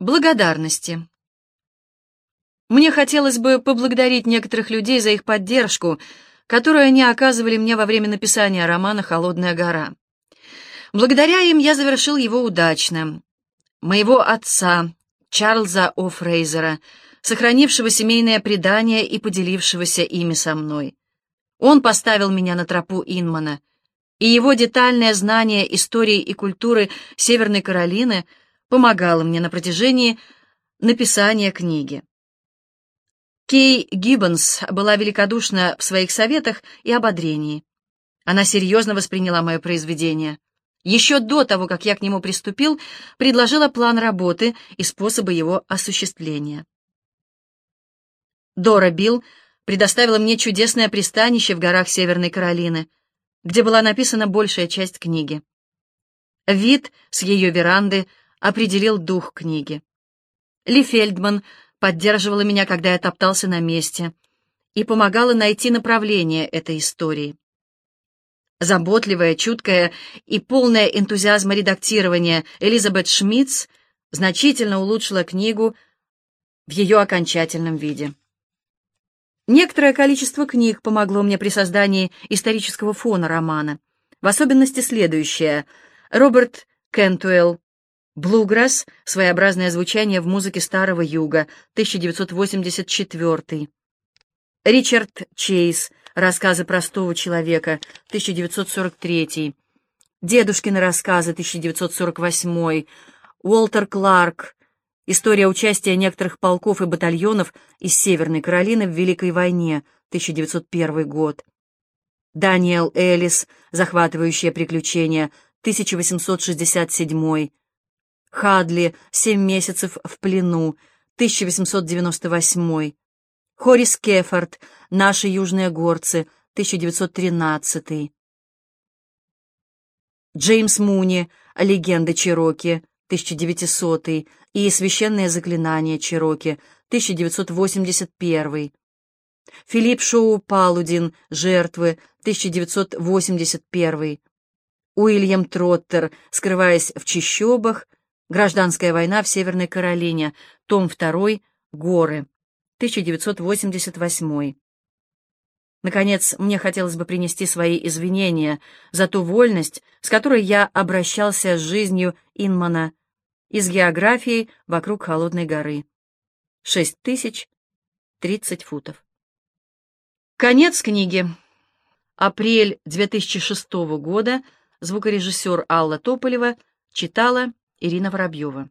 Благодарности. Мне хотелось бы поблагодарить некоторых людей за их поддержку, которую они оказывали мне во время написания романа «Холодная гора». Благодаря им я завершил его удачно. Моего отца, Чарльза О. Фрейзера, сохранившего семейное предание и поделившегося ими со мной. Он поставил меня на тропу Инмана, и его детальное знание истории и культуры Северной Каролины — помогала мне на протяжении написания книги. Кей Гиббонс была великодушна в своих советах и ободрении. Она серьезно восприняла мое произведение. Еще до того, как я к нему приступил, предложила план работы и способы его осуществления. Дора Билл предоставила мне чудесное пристанище в горах Северной Каролины, где была написана большая часть книги. Вид с ее веранды определил дух книги. Ли Фельдман поддерживала меня, когда я топтался на месте, и помогала найти направление этой истории. Заботливая, чуткая и полная энтузиазма редактирования Элизабет Шмидц значительно улучшила книгу в ее окончательном виде. Некоторое количество книг помогло мне при создании исторического фона романа, в особенности следующее. Роберт Кентуэлл Блуграсс — своеобразное звучание в музыке Старого Юга, 1984. Ричард Чейз «Рассказы простого человека», 1943. Дедушкины рассказы, 1948. Уолтер Кларк «История участия некоторых полков и батальонов из Северной Каролины в Великой войне», 1901 год. Даниэл Эллис «Захватывающее приключения», 1867 Хадли «Семь месяцев в плену», 1898. Хорис Кефорд «Наши южные горцы», 1913. Джеймс Муни «Легенда Чироки», 1900 и «Священное заклинание Чироки», 1981. Филипп Шоу Палудин «Жертвы», 1981. Уильям Троттер «Скрываясь в чащобах», Гражданская война в Северной Каролине. Том 2. Горы. 1988. Наконец, мне хотелось бы принести свои извинения за ту вольность, с которой я обращался с жизнью Инмана из географии вокруг Холодной горы. 6030 футов. Конец книги. Апрель 2006 года. Звукорежиссер Алла Тополева читала Ирина Воробьева.